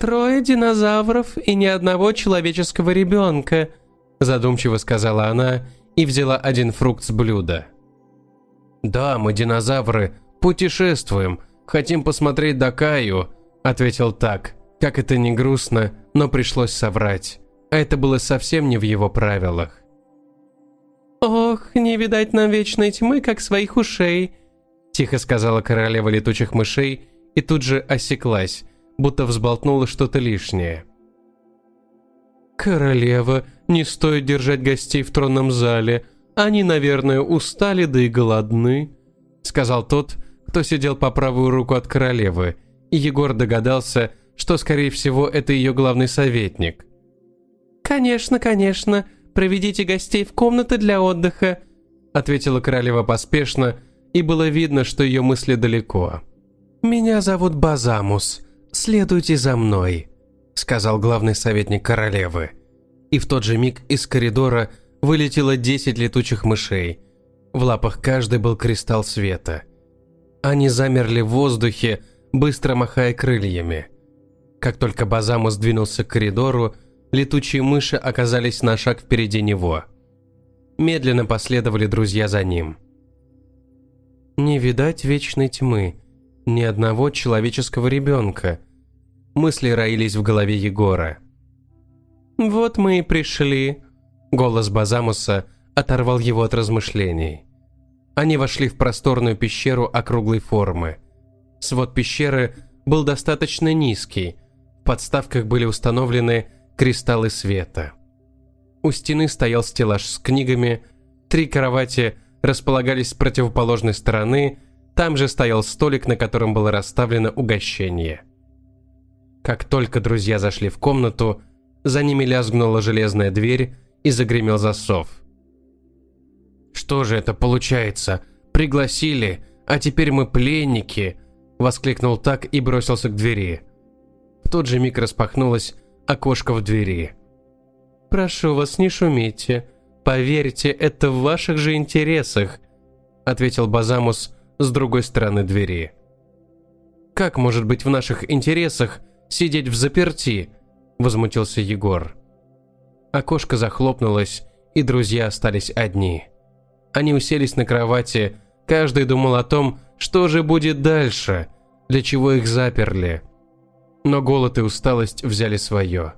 «Трое динозавров и ни одного человеческого ребенка», задумчиво сказала она и взяла один фрукт с блюда. «Да, мы динозавры, путешествуем, хотим посмотреть Дакаю», ответил так. Как это не грустно, но пришлось соврать. А это было совсем не в его правилах. «Ох, не видать нам вечной тьмы, как своих ушей», тихо сказала королева летучих мышей и тут же осеклась, будто взболтнула что-то лишнее. «Королева, не стоит держать гостей в тронном зале. Они, наверное, устали, да и голодны», сказал тот, кто сидел по правую руку от королевы, и Егор догадался, что, скорее всего, это ее главный советник. «Конечно, конечно, проведите гостей в комнаты для отдыха», ответила королева поспешно, и было видно, что ее мысли далеко. «Меня зовут Базамус. Следуйте за мной», — сказал главный советник королевы. И в тот же миг из коридора вылетело десять летучих мышей. В лапах каждой был кристалл света. Они замерли в воздухе, быстро махая крыльями. Как только Базамус двинулся к коридору, летучие мыши оказались на шаг впереди него. Медленно последовали друзья за ним. «Не видать вечной тьмы», ни одного человеческого ребенка. Мысли роились в голове Егора. «Вот мы и пришли», — голос Базамуса оторвал его от размышлений. Они вошли в просторную пещеру округлой формы. Свод пещеры был достаточно низкий, в подставках были установлены кристаллы света. У стены стоял стеллаж с книгами, три кровати располагались с противоположной стороны — там же стоял столик, на котором было расставлено угощение. Как только друзья зашли в комнату, за ними лязгнула железная дверь и загремел засов. «Что же это получается? Пригласили, а теперь мы пленники!» Воскликнул так и бросился к двери. В тот же миг распахнулось окошко в двери. «Прошу вас, не шумите. Поверьте, это в ваших же интересах», ответил Базамус, с другой стороны двери. «Как может быть в наших интересах сидеть в заперти?» – возмутился Егор. Окошко захлопнулось, и друзья остались одни. Они уселись на кровати, каждый думал о том, что же будет дальше, для чего их заперли. Но голод и усталость взяли свое.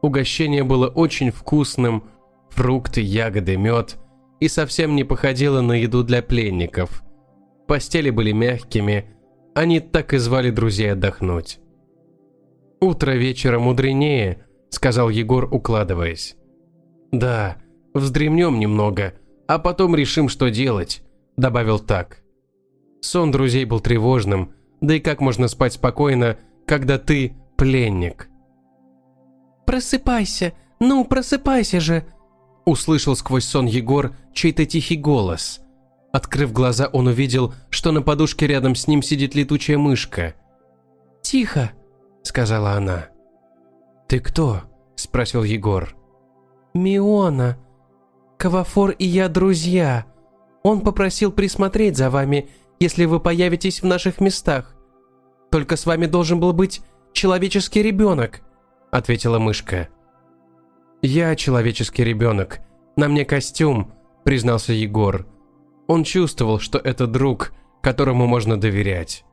Угощение было очень вкусным, фрукты, ягоды, мед, и совсем не походило на еду для пленников – Постели были мягкими, они так и звали друзей отдохнуть. «Утро вечера мудренее», — сказал Егор, укладываясь. «Да, вздремнем немного, а потом решим, что делать», — добавил так. Сон друзей был тревожным, да и как можно спать спокойно, когда ты пленник? «Просыпайся, ну просыпайся же!» Услышал сквозь сон Егор чей-то тихий голос. Открыв глаза, он увидел, что на подушке рядом с ним сидит летучая мышка. «Тихо», — сказала она. «Ты кто?» — спросил Егор. «Миона. Кавафор и я друзья. Он попросил присмотреть за вами, если вы появитесь в наших местах. Только с вами должен был быть человеческий ребенок», — ответила мышка. «Я человеческий ребенок. На мне костюм», — признался Егор. Он чувствовал, что это друг, которому можно доверять.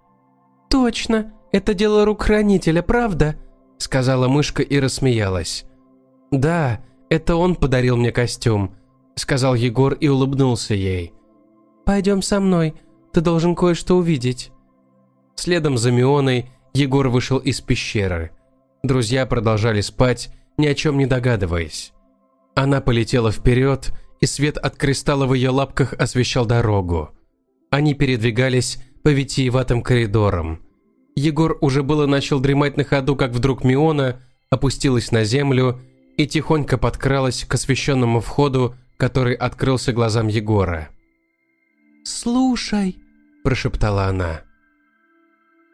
«Точно, это дело рук хранителя, правда?» Сказала мышка и рассмеялась. «Да, это он подарил мне костюм», сказал Егор и улыбнулся ей. «Пойдем со мной, ты должен кое-что увидеть». Следом за Мионой Егор вышел из пещеры. Друзья продолжали спать, ни о чем не догадываясь. Она полетела вперед, и свет от кристалла в ее лапках освещал дорогу. Они передвигались по витиеватым коридорам. Егор уже было начал дремать на ходу, как вдруг Миона опустилась на землю и тихонько подкралась к освещенному входу, который открылся глазам Егора. «Слушай», – прошептала она.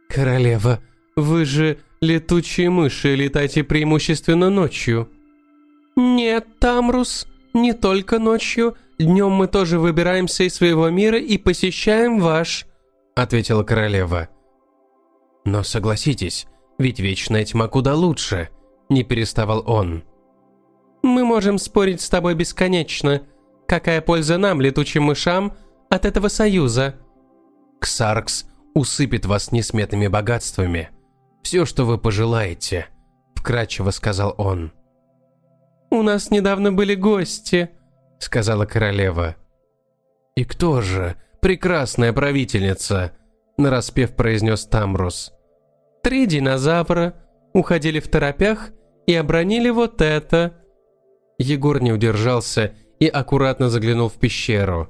«Королева, вы же летучие мыши, летайте преимущественно ночью». «Нет, Тамрус», не только ночью, днем мы тоже выбираемся из своего мира и посещаем ваш», — ответила королева. «Но согласитесь, Ведь вечная тьма куда лучше, не переставал он. Мы можем спорить с тобой бесконечно. Какая польза нам, летучим мышам, от этого союза? Ксаркс усыпет вас несметными богатствами. Все, что вы пожелаете, вкрадчиво сказал он. У нас недавно были гости, сказала королева. И кто же? Прекрасная правительница, нараспев произнес Тамрус. Три динозавра уходили в торопях и обронили вот это. Егор не удержался и аккуратно заглянул в пещеру.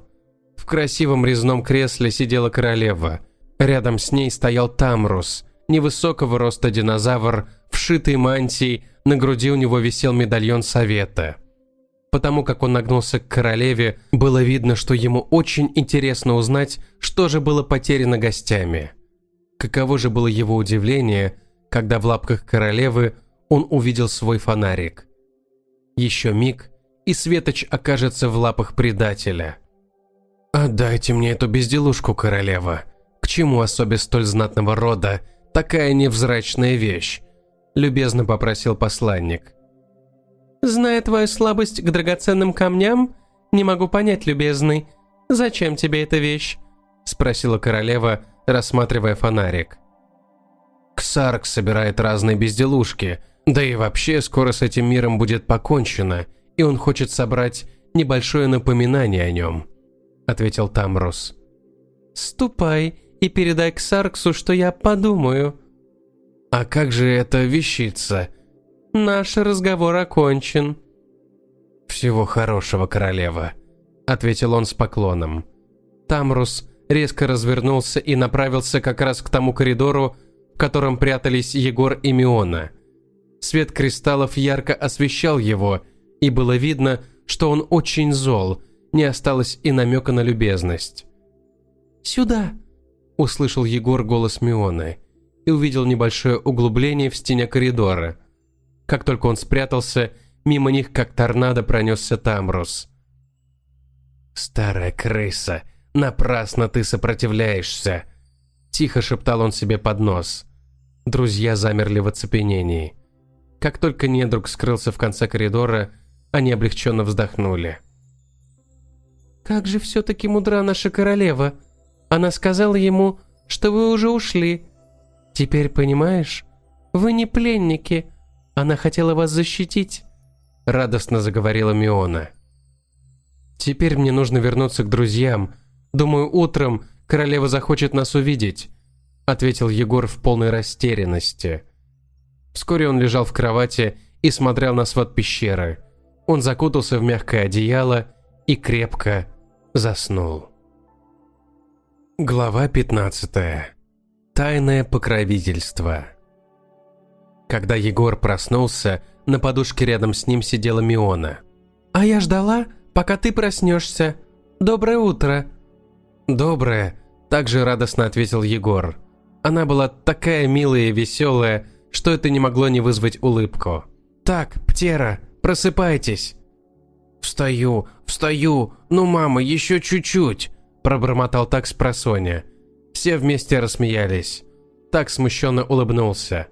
В красивом резном кресле сидела королева. Рядом с ней стоял Тамрус, невысокого роста динозавр, вшитый мантией, на груди у него висел медальон совета. Потому как он нагнулся к королеве, было видно, что ему очень интересно узнать, что же было потеряно гостями. Каково же было его удивление, когда в лапках королевы он увидел свой фонарик. Еще миг, и Светоч окажется в лапах предателя. «Отдайте мне эту безделушку, королева. К чему особе столь знатного рода такая невзрачная вещь?» Любезно попросил посланник. «Зная твою слабость к драгоценным камням, не могу понять, любезный, зачем тебе эта вещь?» Спросила королева, рассматривая фонарик. Ксарк собирает разные безделушки, да и вообще скоро с этим миром будет покончено, и он хочет собрать небольшое напоминание о нем», — ответил Тамрус. «Ступай и передай Ксарксу, что я подумаю». «А как же эта вещица?» «Наш разговор окончен». «Всего хорошего, королева», — ответил он с поклоном. Тамрус резко развернулся и направился как раз к тому коридору, в котором прятались Егор и Миона. Свет кристаллов ярко освещал его, и было видно, что он очень зол, не осталось и намека на любезность. «Сюда!» – услышал Егор голос Мионы и увидел небольшое углубление в стене коридора. Как только он спрятался, мимо них как торнадо пронесся Тамрус. «Старая крыса!» Напрасно ты сопротивляешься!» Тихо шептал он себе под нос. Друзья замерли в оцепенении. Как только недруг скрылся в конце коридора, они облегченно вздохнули. «Как же все-таки мудра наша королева! Она сказала ему, что вы уже ушли. Теперь понимаешь? Вы не пленники. Она хотела вас защитить», — радостно заговорила Миона. «Теперь мне нужно вернуться к друзьям, Думаю, утром королева захочет нас увидеть», — ответил Егор в полной растерянности. Вскоре он лежал в кровати и смотрел на свод пещеры. Он закутался в мягкое одеяло и крепко заснул. Глава 15. Тайное покровительство. Когда Егор проснулся, на подушке рядом с ним сидела Миона. «А я ждала, пока ты проснешься. Доброе утро», «Доброе», – также радостно ответил Егор. Она была такая милая и веселая, что это не могло не вызвать улыбку. «Так, Птера, просыпайтесь!» «Встаю, встаю! Ну, мама, еще чуть-чуть!» – пробормотал так с. Все вместе рассмеялись. Так смущенно улыбнулся.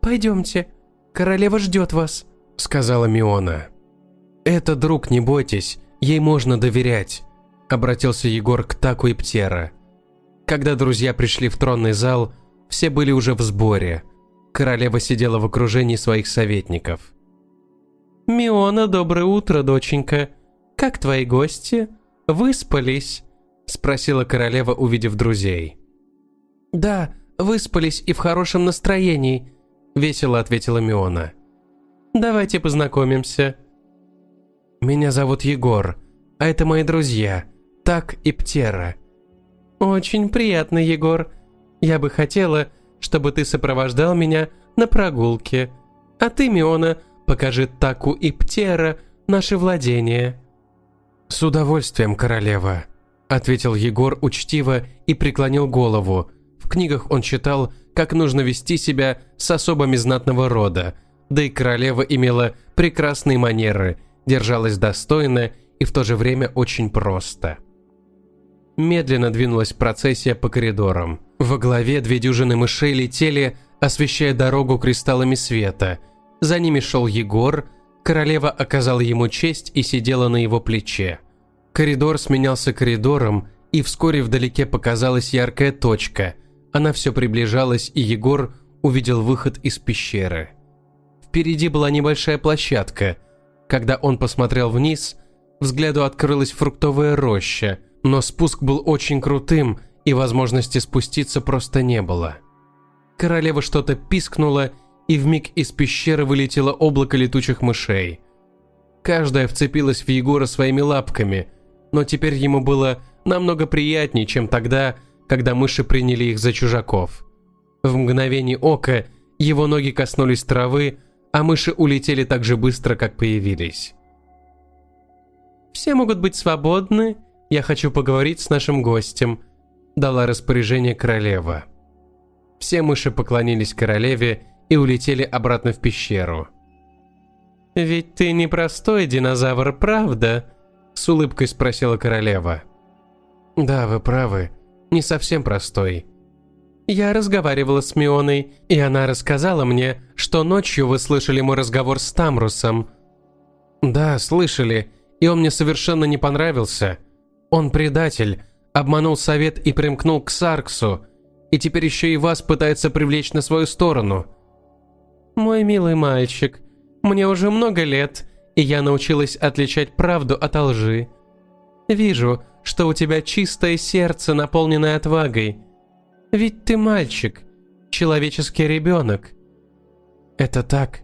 «Пойдемте, королева ждет вас», – сказала Миона. «Это друг, не бойтесь, ей можно доверять обратился Егор к Таку и Птера. Когда друзья пришли в тронный зал, все были уже в сборе. Королева сидела в окружении своих советников. «Миона, доброе утро, доченька. Как твои гости? Выспались?» – спросила королева, увидев друзей. «Да, выспались и в хорошем настроении», – весело ответила Миона. «Давайте познакомимся». «Меня зовут Егор, а это мои друзья так и Птера. «Очень приятно, Егор. Я бы хотела, чтобы ты сопровождал меня на прогулке. А ты, Миона, покажи Таку и Птера наше владение». «С удовольствием, королева», — ответил Егор учтиво и преклонил голову. В книгах он читал, как нужно вести себя с особами знатного рода, да и королева имела прекрасные манеры, держалась достойно и в то же время очень просто. Медленно двинулась процессия по коридорам. Во главе две дюжины мышей летели, освещая дорогу кристаллами света. За ними шел Егор, королева оказала ему честь и сидела на его плече. Коридор сменялся коридором, и вскоре вдалеке показалась яркая точка. Она все приближалась, и Егор увидел выход из пещеры. Впереди была небольшая площадка. Когда он посмотрел вниз, взгляду открылась фруктовая роща, но спуск был очень крутым, и возможности спуститься просто не было. Королева что-то пискнула, и вмиг из пещеры вылетело облако летучих мышей. Каждая вцепилась в Егора своими лапками, но теперь ему было намного приятнее, чем тогда, когда мыши приняли их за чужаков. В мгновение ока его ноги коснулись травы, а мыши улетели так же быстро, как появились. «Все могут быть свободны, я хочу поговорить с нашим гостем», дала распоряжение королева. Все мыши поклонились королеве и улетели обратно в пещеру. «Ведь ты не простой динозавр, правда?» С улыбкой спросила королева. «Да, вы правы, не совсем простой». «Я разговаривала с Мионой, и она рассказала мне, что ночью вы слышали мой разговор с Тамрусом». «Да, слышали, и он мне совершенно не понравился. Он предатель, обманул совет и примкнул к Сарксу, и теперь еще и вас пытается привлечь на свою сторону». «Мой милый мальчик, мне уже много лет, и я научилась отличать правду от лжи. Вижу, что у тебя чистое сердце, наполненное отвагой. Ведь ты мальчик, человеческий ребенок». «Это так.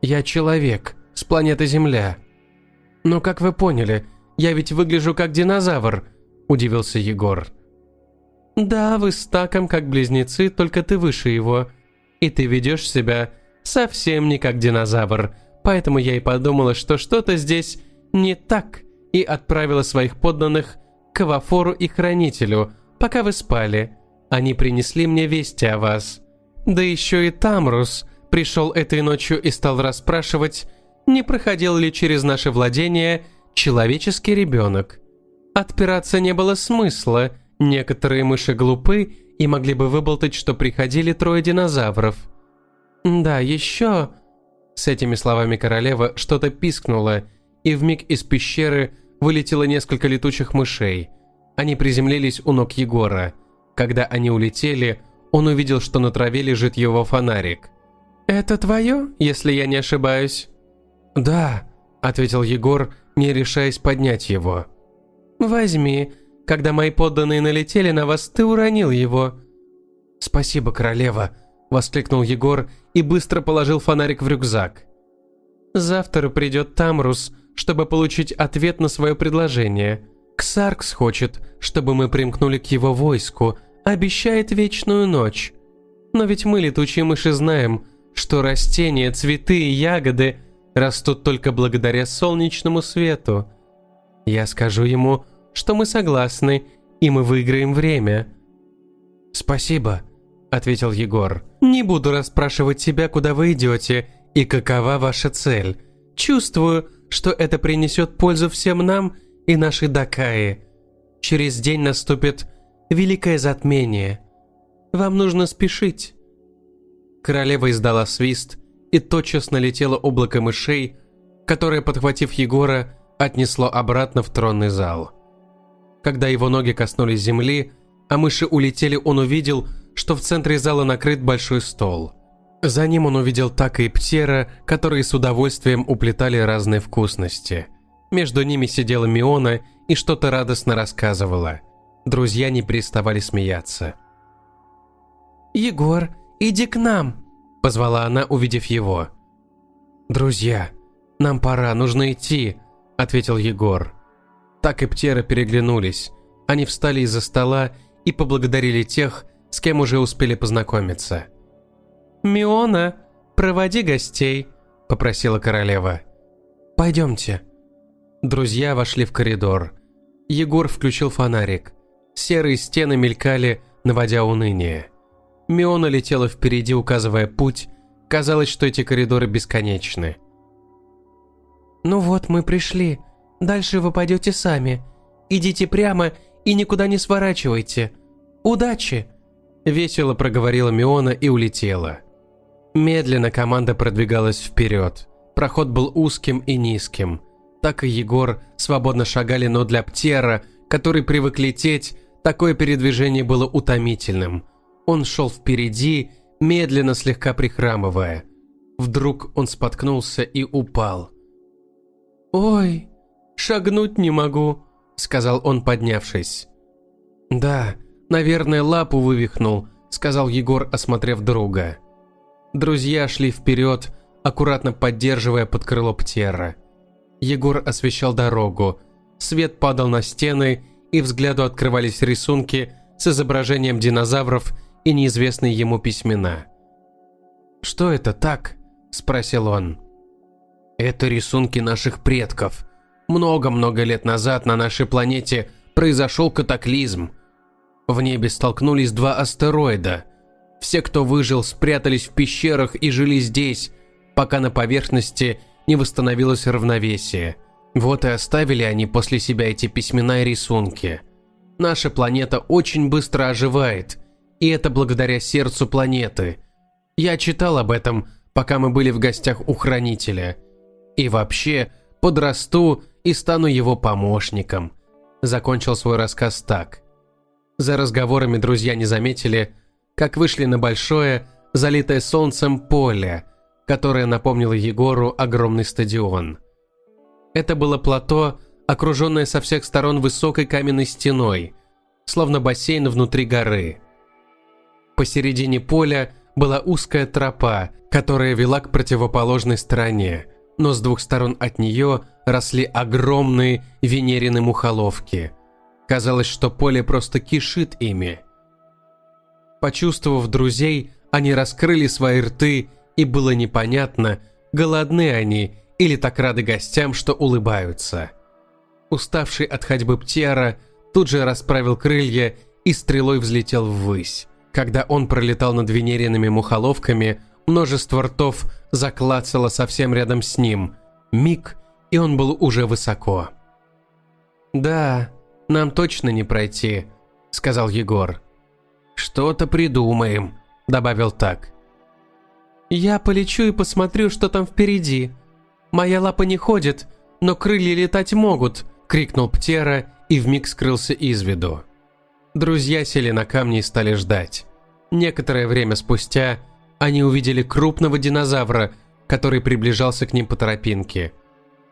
Я человек, с планеты Земля. Но как вы поняли, я ведь выгляжу как динозавр», – удивился Егор. «Да, вы с Таком как близнецы, только ты выше его. И ты ведешь себя совсем не как динозавр, поэтому я и подумала, что что-то здесь не так, и отправила своих подданных к Авафору и Хранителю, пока вы спали. Они принесли мне вести о вас. Да еще и Тамрус пришел этой ночью и стал расспрашивать, не проходил ли через наше владение человеческий ребенок. Отпираться не было смысла, некоторые мыши глупы и могли бы выболтать, что приходили трое динозавров. Да, еще с этими словами королева что-то пискнула, и вмиг из пещеры вылетело несколько летучих мышей. Они приземлились у ног Егора. Когда они улетели, он увидел, что на траве лежит его фонарик. «Это твое, если я не ошибаюсь?» «Да», — ответил Егор, не решаясь поднять его. «Возьми. Когда мои подданные налетели на вас, ты уронил его». «Спасибо, королева», – воскликнул Егор и быстро положил фонарик в рюкзак. «Завтра придет Тамрус, чтобы получить ответ на свое предложение. Ксаркс хочет, чтобы мы примкнули к его войску, обещает вечную ночь. Но ведь мы, летучие мыши, знаем, что растения, цветы и ягоды растут только благодаря солнечному свету. Я скажу ему, что мы согласны, и мы выиграем время». «Спасибо», – ответил Егор. «Не буду расспрашивать тебя, куда вы идете и какова ваша цель. Чувствую, что это принесет пользу всем нам и нашей Дакаи. Через день наступит великое затмение. Вам нужно спешить». Королева издала свист, и тотчас налетело облако мышей, которое, подхватив Егора, отнесло обратно в тронный зал. Когда его ноги коснулись земли, а мыши улетели, он увидел – что в центре зала накрыт большой стол. За ним он увидел Така и Птера, которые с удовольствием уплетали разные вкусности. Между ними сидела Миона и что-то радостно рассказывала. Друзья не переставали смеяться. «Егор, иди к нам!» – позвала она, увидев его. «Друзья, нам пора, нужно идти», – ответил Егор. Так и Птера переглянулись. Они встали из-за стола и поблагодарили тех, с кем уже успели познакомиться. «Миона, проводи гостей», – попросила королева. «Пойдемте». Друзья вошли в коридор. Егор включил фонарик. Серые стены мелькали, наводя уныние. Миона летела впереди, указывая путь. Казалось, что эти коридоры бесконечны. «Ну вот, мы пришли. Дальше вы пойдете сами. Идите прямо и никуда не сворачивайте. Удачи!» Весело проговорила Миона и улетела. Медленно команда продвигалась вперед. Проход был узким и низким. Так и Егор свободно шагали, но для Птера, который привык лететь, такое передвижение было утомительным. Он шел впереди, медленно слегка прихрамывая. Вдруг он споткнулся и упал. «Ой, шагнуть не могу», — сказал он, поднявшись. «Да, наверное, лапу вывихнул», — сказал Егор, осмотрев друга. Друзья шли вперед, аккуратно поддерживая под крыло Птера. Егор освещал дорогу. Свет падал на стены, и взгляду открывались рисунки с изображением динозавров и неизвестные ему письмена. «Что это так?» – спросил он. «Это рисунки наших предков. Много-много лет назад на нашей планете произошел катаклизм. В небе столкнулись два астероида. Все, кто выжил, спрятались в пещерах и жили здесь, пока на поверхности не восстановилось равновесие. Вот и оставили они после себя эти письмена и рисунки. Наша планета очень быстро оживает, и это благодаря сердцу планеты. Я читал об этом, пока мы были в гостях у Хранителя. И вообще, подрасту и стану его помощником. Закончил свой рассказ так. За разговорами друзья не заметили, как вышли на большое, залитое солнцем поле, которое напомнило Егору огромный стадион. Это было плато, окруженное со всех сторон высокой каменной стеной, словно бассейн внутри горы. Посередине поля была узкая тропа, которая вела к противоположной стороне, но с двух сторон от нее росли огромные венерины мухоловки. Казалось, что поле просто кишит ими. Почувствовав друзей, они раскрыли свои рты и было непонятно, голодны они или так рады гостям, что улыбаются. Уставший от ходьбы Птера тут же расправил крылья и стрелой взлетел ввысь. Когда он пролетал над венериными мухоловками, множество ртов заклацало совсем рядом с ним. Миг, и он был уже высоко. «Да, нам точно не пройти», — сказал Егор. «Что-то придумаем», — добавил так. «Я полечу и посмотрю, что там впереди. Моя лапа не ходит, но крылья летать могут», – крикнул Птера и вмиг скрылся из виду. Друзья сели на камни и стали ждать. Некоторое время спустя они увидели крупного динозавра, который приближался к ним по тропинке.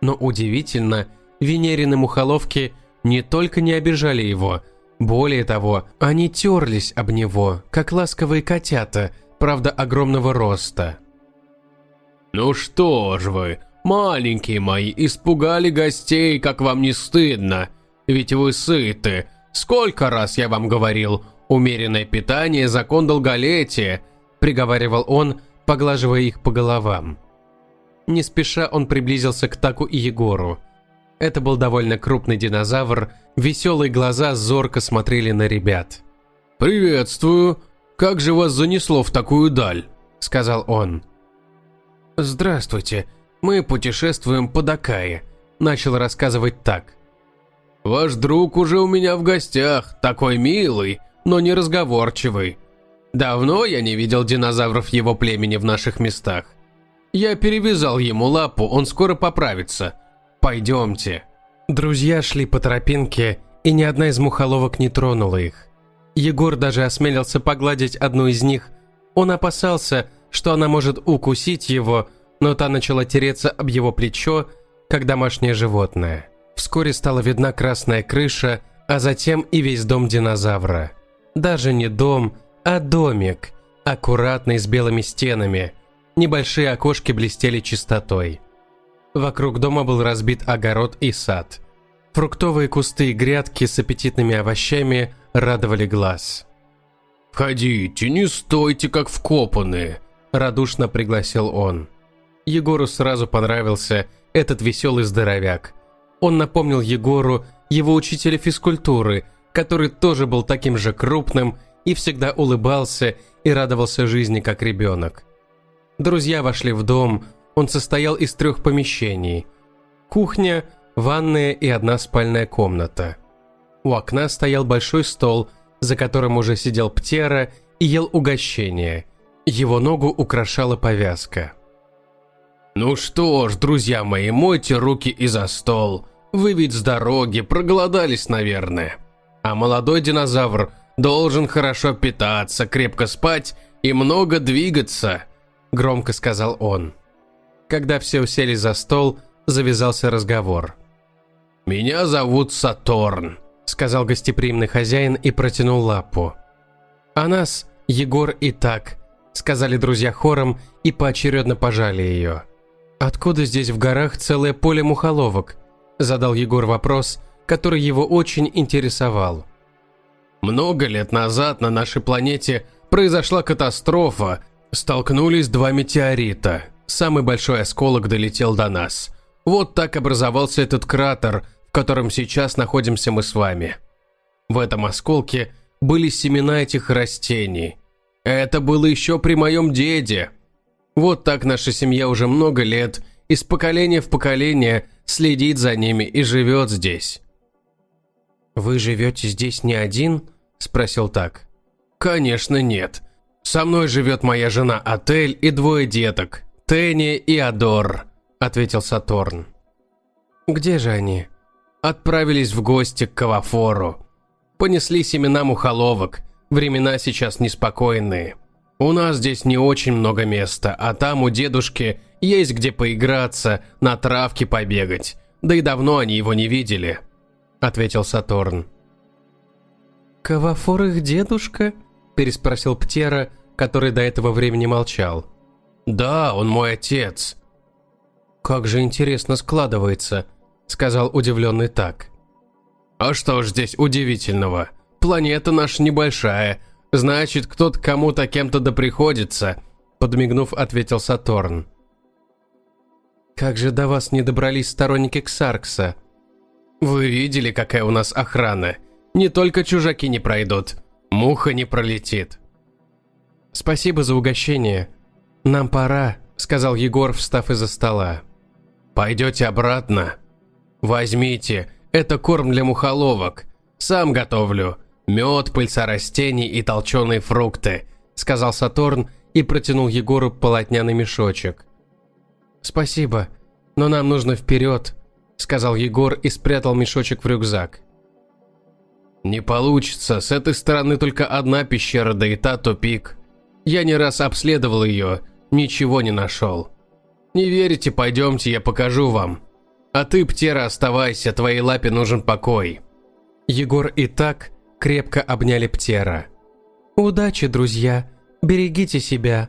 Но удивительно, Венерины мухоловки не только не обижали его, более того, они терлись об него, как ласковые котята – правда огромного роста. «Ну что ж вы, маленькие мои, испугали гостей, как вам не стыдно? Ведь вы сыты. Сколько раз я вам говорил, умеренное питание – закон долголетия», – приговаривал он, поглаживая их по головам. Не спеша он приблизился к Таку и Егору. Это был довольно крупный динозавр, веселые глаза зорко смотрели на ребят. «Приветствую, «Как же вас занесло в такую даль?» – сказал он. «Здравствуйте, мы путешествуем по Дакае», – начал рассказывать так. «Ваш друг уже у меня в гостях, такой милый, но не разговорчивый. Давно я не видел динозавров его племени в наших местах. Я перевязал ему лапу, он скоро поправится. Пойдемте». Друзья шли по тропинке, и ни одна из мухоловок не тронула их. Егор даже осмелился погладить одну из них. Он опасался, что она может укусить его, но та начала тереться об его плечо, как домашнее животное. Вскоре стала видна красная крыша, а затем и весь дом динозавра. Даже не дом, а домик, аккуратный с белыми стенами. Небольшие окошки блестели чистотой. Вокруг дома был разбит огород и сад. Фруктовые кусты и грядки с аппетитными овощами радовали глаз. «Входите, не стойте, как вкопанные», – радушно пригласил он. Егору сразу понравился этот веселый здоровяк. Он напомнил Егору его учителя физкультуры, который тоже был таким же крупным и всегда улыбался и радовался жизни как ребенок. Друзья вошли в дом, он состоял из трех помещений. Кухня, ванная и одна спальная комната. У окна стоял большой стол, за которым уже сидел Птера и ел угощение. Его ногу украшала повязка. «Ну что ж, друзья мои, мойте руки и за стол. Вы ведь с дороги, проголодались, наверное. А молодой динозавр должен хорошо питаться, крепко спать и много двигаться», – громко сказал он. Когда все усели за стол, завязался разговор. «Меня зовут Саторн», – сказал гостеприимный хозяин и протянул лапу. «А нас Егор и так», – сказали друзья хором и поочередно пожали ее. «Откуда здесь в горах целое поле мухоловок?» – задал Егор вопрос, который его очень интересовал. «Много лет назад на нашей планете произошла катастрофа. Столкнулись два метеорита. Самый большой осколок долетел до нас. Вот так образовался этот кратер, в котором сейчас находимся мы с вами. В этом осколке были семена этих растений. Это было еще при моем деде. Вот так наша семья уже много лет, из поколения в поколение, следит за ними и живет здесь. «Вы живете здесь не один?» – спросил так. «Конечно нет. Со мной живет моя жена Отель и двое деток, Тенни и Адор», – ответил Сатурн. «Где же они?» «Отправились в гости к Кавафору. Понесли семена мухоловок. Времена сейчас неспокойные». У нас здесь не очень много места, а там у дедушки есть где поиграться, на травке побегать. Да и давно они его не видели», — ответил Сатурн. «Кавафор их дедушка?» – переспросил Птера, который до этого времени молчал. «Да, он мой отец». «Как же интересно складывается», – сказал удивленный так. «А что ж здесь удивительного? Планета наша небольшая, «Значит, кто-то кому-то кем-то да приходится», – подмигнув, ответил Сатурн. «Как же до вас не добрались сторонники Ксаркса?» «Вы видели, какая у нас охрана? Не только чужаки не пройдут, муха не пролетит». «Спасибо за угощение. Нам пора», – сказал Егор, встав из-за стола. «Пойдете обратно? Возьмите, это корм для мухоловок. Сам готовлю. «Мед, пыльца растений и толченые фрукты», – сказал Сатурн и протянул Егору полотняный мешочек. «Спасибо, но нам нужно вперед», – сказал Егор и спрятал мешочек в рюкзак. «Не получится, с этой стороны только одна пещера, да и та тупик. Я не раз обследовал ее, ничего не нашел. Не верите, пойдемте, я покажу вам. А ты, Птера, оставайся, твоей лапе нужен покой». Егор и так крепко обняли Птера. «Удачи, друзья! Берегите себя!»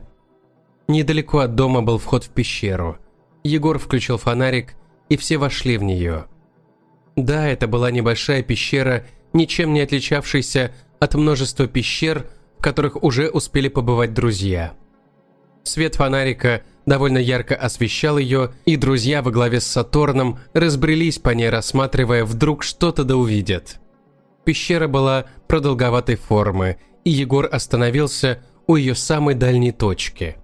Недалеко от дома был вход в пещеру. Егор включил фонарик, и все вошли в нее. Да, это была небольшая пещера, ничем не отличавшаяся от множества пещер, в которых уже успели побывать друзья. Свет фонарика довольно ярко освещал ее, и друзья во главе с Сатурном разбрелись по ней, рассматривая, вдруг что-то да увидят. Пещера была продолговатой формы, и Егор остановился у ее самой дальней точки.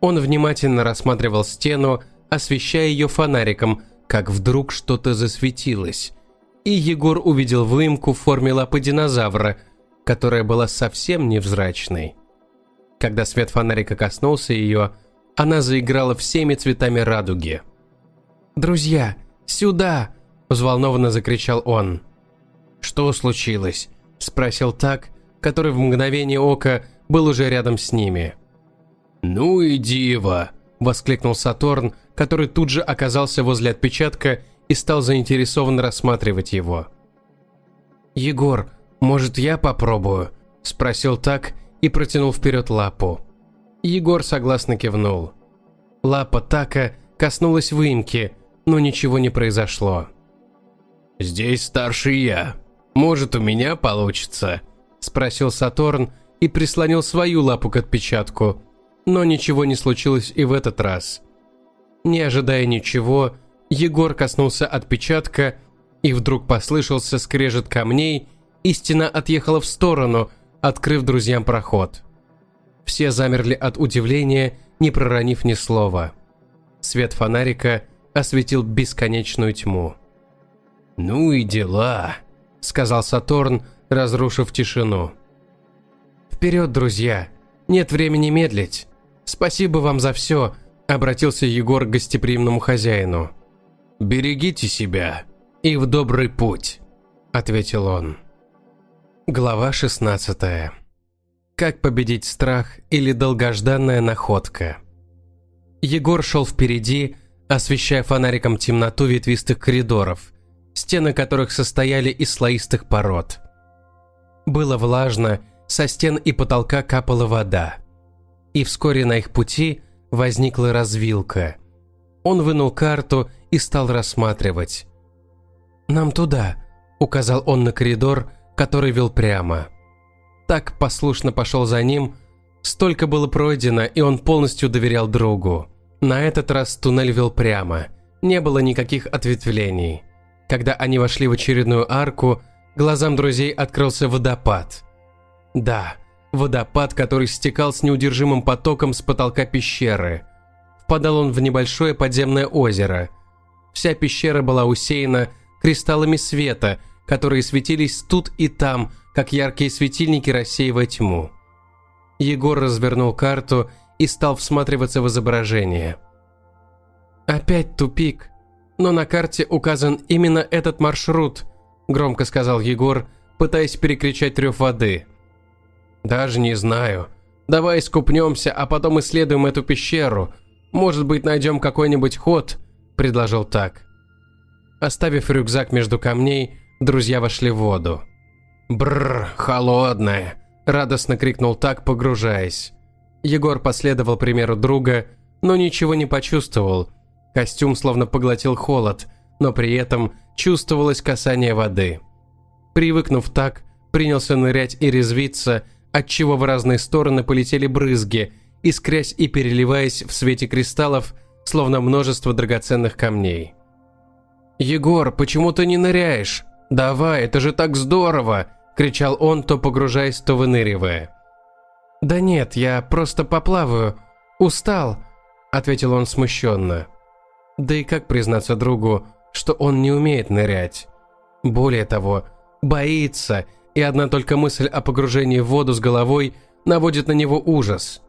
Он внимательно рассматривал стену, освещая ее фонариком, как вдруг что-то засветилось. И Егор увидел выемку в форме лапы динозавра, которая была совсем невзрачной. Когда свет фонарика коснулся ее, она заиграла всеми цветами радуги. «Друзья, сюда!» – взволнованно закричал он. «Что случилось?» – спросил так, который в мгновение ока был уже рядом с ними. «Ну и диво!» – воскликнул Сатурн, который тут же оказался возле отпечатка и стал заинтересованно рассматривать его. «Егор, может я попробую?» – спросил так и протянул вперед лапу. Егор согласно кивнул. Лапа Така коснулась выемки, но ничего не произошло. «Здесь старший я», «Может, у меня получится?» – спросил Сатурн и прислонил свою лапу к отпечатку. Но ничего не случилось и в этот раз. Не ожидая ничего, Егор коснулся отпечатка, и вдруг послышался скрежет камней, и стена отъехала в сторону, открыв друзьям проход. Все замерли от удивления, не проронив ни слова. Свет фонарика осветил бесконечную тьму. «Ну и дела», – сказал Сатурн, разрушив тишину. «Вперед, друзья! Нет времени медлить! Спасибо вам за все!» – обратился Егор к гостеприимному хозяину. «Берегите себя и в добрый путь», – ответил он. Глава 16. Как победить страх или долгожданная находка. Егор шел впереди, освещая фонариком темноту ветвистых коридоров, стены которых состояли из слоистых пород. Было влажно, со стен и потолка капала вода. И вскоре на их пути возникла развилка. Он вынул карту и стал рассматривать. «Нам туда», – указал он на коридор, который вел прямо. Так послушно пошел за ним, столько было пройдено, и он полностью доверял другу. На этот раз туннель вел прямо, не было никаких ответвлений. Когда они вошли в очередную арку, глазам друзей открылся водопад. Да, водопад, который стекал с неудержимым потоком с потолка пещеры. Впадал он в небольшое подземное озеро. Вся пещера была усеяна кристаллами света, которые светились тут и там, как яркие светильники, рассеивая тьму. Егор развернул карту и стал всматриваться в изображение. «Опять тупик, но на карте указан именно этот маршрут», громко сказал Егор, пытаясь перекричать рев воды. «Даже не знаю. Давай скупнемся, а потом исследуем эту пещеру. Может быть, найдем какой-нибудь ход», – предложил так. Оставив рюкзак между камней, друзья вошли в воду. «Бррр, холодная!» – радостно крикнул так, погружаясь. Егор последовал примеру друга, но ничего не почувствовал. Костюм словно поглотил холод, но при этом чувствовалось касание воды. Привыкнув так, принялся нырять и резвиться, отчего в разные стороны полетели брызги, искрясь и переливаясь в свете кристаллов, словно множество драгоценных камней. «Егор, почему ты не ныряешь? Давай, это же так здорово!» – кричал он, то погружаясь, то выныривая. «Да нет, я просто поплаваю. Устал», – ответил он смущенно. Да и как признаться другу, что он не умеет нырять? Более того, боится, и одна только мысль о погружении в воду с головой наводит на него ужас.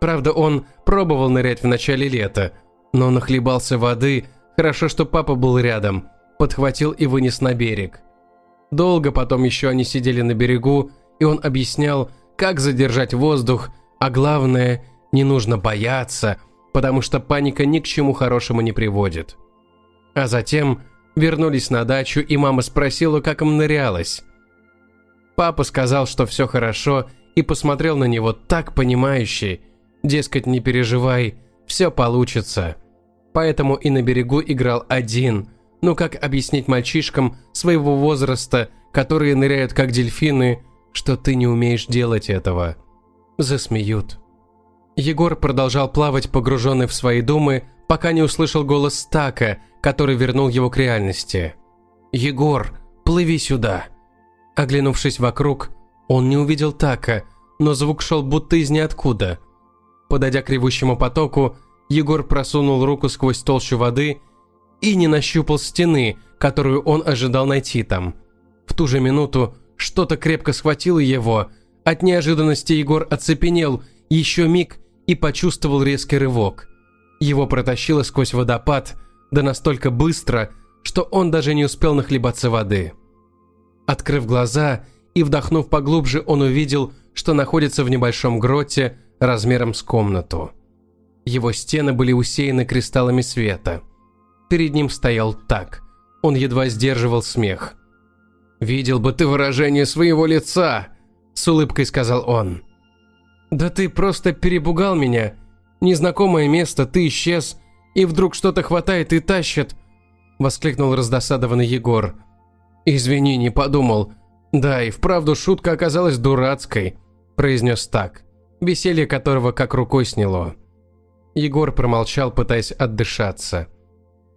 Правда, он пробовал нырять в начале лета, но нахлебался воды – Хорошо, что папа был рядом, подхватил и вынес на берег. Долго потом еще они сидели на берегу, и он объяснял, как задержать воздух, а главное, не нужно бояться, потому что паника ни к чему хорошему не приводит. А затем вернулись на дачу, и мама спросила, как им нырялось. Папа сказал, что все хорошо, и посмотрел на него так понимающий, дескать, не переживай, все получится поэтому и на берегу играл один. Ну как объяснить мальчишкам своего возраста, которые ныряют как дельфины, что ты не умеешь делать этого? Засмеют. Егор продолжал плавать, погруженный в свои думы, пока не услышал голос Стака, который вернул его к реальности. «Егор, плыви сюда!» Оглянувшись вокруг, он не увидел Така, но звук шел будто из ниоткуда. Подойдя к ревущему потоку, Егор просунул руку сквозь толщу воды и не нащупал стены, которую он ожидал найти там. В ту же минуту что-то крепко схватило его. От неожиданности Егор оцепенел еще миг и почувствовал резкий рывок. Его протащило сквозь водопад, да настолько быстро, что он даже не успел нахлебаться воды. Открыв глаза и вдохнув поглубже, он увидел, что находится в небольшом гроте размером с комнату. Его стены были усеяны кристаллами света. Перед ним стоял так. Он едва сдерживал смех. «Видел бы ты выражение своего лица!» – с улыбкой сказал он. «Да ты просто перебугал меня. Незнакомое место, ты исчез, и вдруг что-то хватает и тащит!» – воскликнул раздосадованный Егор. «Извини, не подумал. Да, и вправду шутка оказалась дурацкой», – произнес так, веселье которого как рукой сняло. Егор промолчал, пытаясь отдышаться.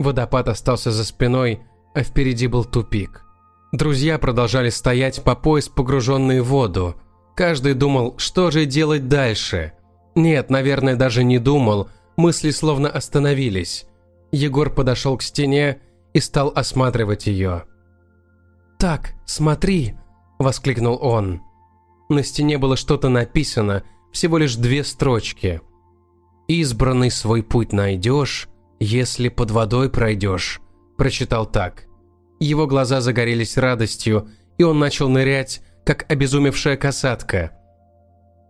Водопад остался за спиной, а впереди был тупик. Друзья продолжали стоять по пояс, погруженные в воду. Каждый думал, что же делать дальше. Нет, наверное, даже не думал, мысли словно остановились. Егор подошел к стене и стал осматривать ее. «Так, смотри!» – воскликнул он. На стене было что-то написано, всего лишь две строчки. «Избранный свой путь найдешь, если под водой пройдешь», прочитал так. Его глаза загорелись радостью, и он начал нырять, как обезумевшая касатка.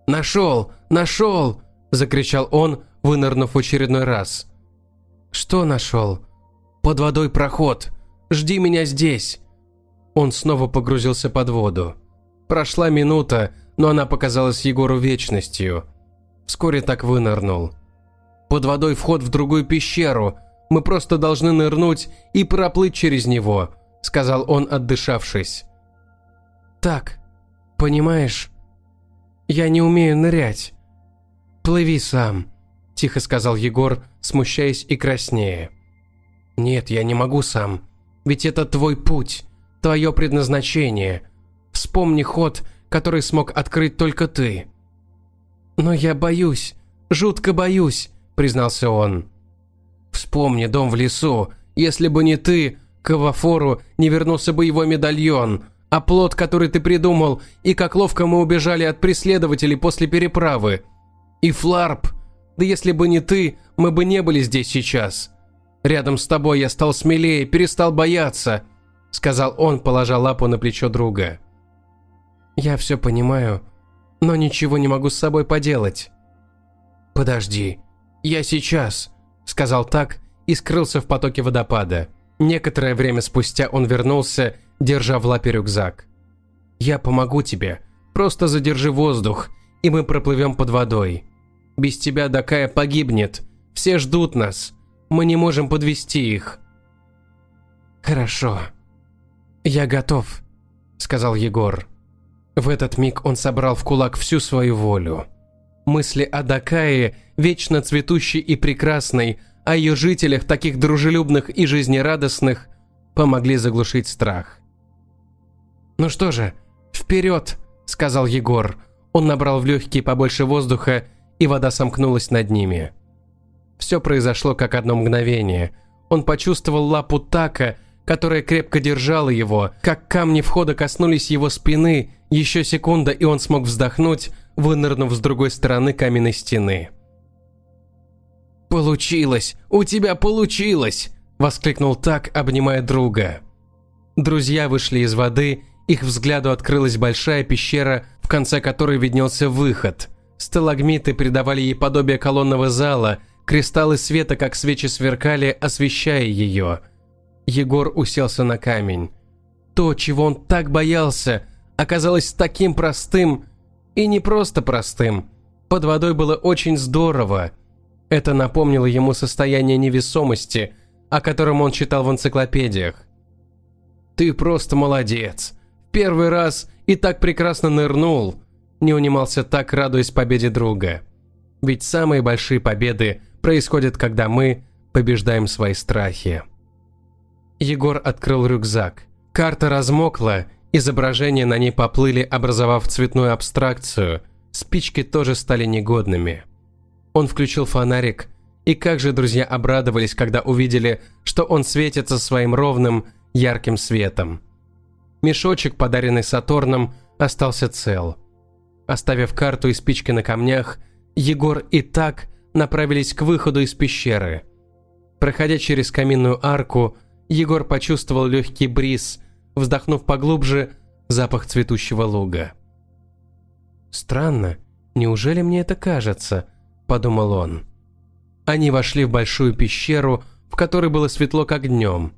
«Нашел! Нашел!» – закричал он, вынырнув в очередной раз. «Что нашел?» «Под водой проход! Жди меня здесь!» Он снова погрузился под воду. Прошла минута, но она показалась Егору вечностью. Вскоре так вынырнул. «Под водой вход в другую пещеру. Мы просто должны нырнуть и проплыть через него», – сказал он, отдышавшись. «Так, понимаешь, я не умею нырять. Плыви сам», – тихо сказал Егор, смущаясь и краснея. «Нет, я не могу сам. Ведь это твой путь, твое предназначение. Вспомни ход, который смог открыть только ты». «Но я боюсь, жутко боюсь», – признался он. «Вспомни дом в лесу. Если бы не ты, к Авафору не вернулся бы его медальон а плод, который ты придумал, и как ловко мы убежали от преследователей после переправы. И Фларп, да если бы не ты, мы бы не были здесь сейчас. Рядом с тобой я стал смелее, перестал бояться», — сказал он, положа лапу на плечо друга. «Я все понимаю, но ничего не могу с собой поделать». «Подожди, я сейчас», — сказал так и скрылся в потоке водопада. Некоторое время спустя он вернулся держа в лапе рюкзак. «Я помогу тебе. Просто задержи воздух, и мы проплывем под водой. Без тебя Дакая погибнет. Все ждут нас. Мы не можем подвести их». «Хорошо. Я готов», — сказал Егор. В этот миг он собрал в кулак всю свою волю. Мысли о Дакае, вечно цветущей и прекрасной, о ее жителях, таких дружелюбных и жизнерадостных, помогли заглушить страх. «Ну что же, вперед!» – сказал Егор. Он набрал в легкие побольше воздуха, и вода сомкнулась над ними. Все произошло как одно мгновение. Он почувствовал лапу Така, которая крепко держала его, как камни входа коснулись его спины, еще секунда, и он смог вздохнуть, вынырнув с другой стороны каменной стены. «Получилось! У тебя получилось!» – воскликнул Так, обнимая друга. Друзья вышли из воды их взгляду открылась большая пещера, в конце которой виднелся выход. Сталагмиты придавали ей подобие колонного зала, кристаллы света, как свечи, сверкали, освещая ее. Егор уселся на камень. То, чего он так боялся, оказалось таким простым и не просто простым. Под водой было очень здорово. Это напомнило ему состояние невесомости, о котором он читал в энциклопедиях. «Ты просто молодец», Первый раз и так прекрасно нырнул. Не унимался так, радуясь победе друга. Ведь самые большие победы происходят, когда мы побеждаем свои страхи. Егор открыл рюкзак. Карта размокла, изображения на ней поплыли, образовав цветную абстракцию. Спички тоже стали негодными. Он включил фонарик, и как же друзья обрадовались, когда увидели, что он светится своим ровным, ярким светом. Мешочек, подаренный Сатурном, остался цел. Оставив карту и спички на камнях, Егор и так направились к выходу из пещеры. Проходя через каминную арку, Егор почувствовал легкий бриз, вздохнув поглубже, запах цветущего луга. «Странно, неужели мне это кажется?» – подумал он. Они вошли в большую пещеру, в которой было светло как днем.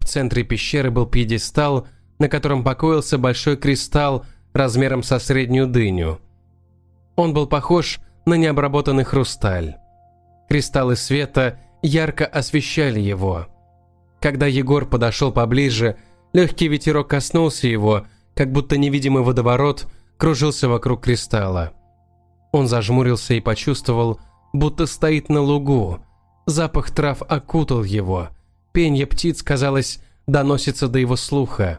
В центре пещеры был пьедестал – на котором покоился большой кристалл размером со среднюю дыню. Он был похож на необработанный хрусталь. Кристаллы света ярко освещали его. Когда Егор подошел поближе, легкий ветерок коснулся его, как будто невидимый водоворот кружился вокруг кристалла. Он зажмурился и почувствовал, будто стоит на лугу. Запах трав окутал его. Пенье птиц, казалось, доносится до его слуха.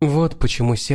Вот почему сердце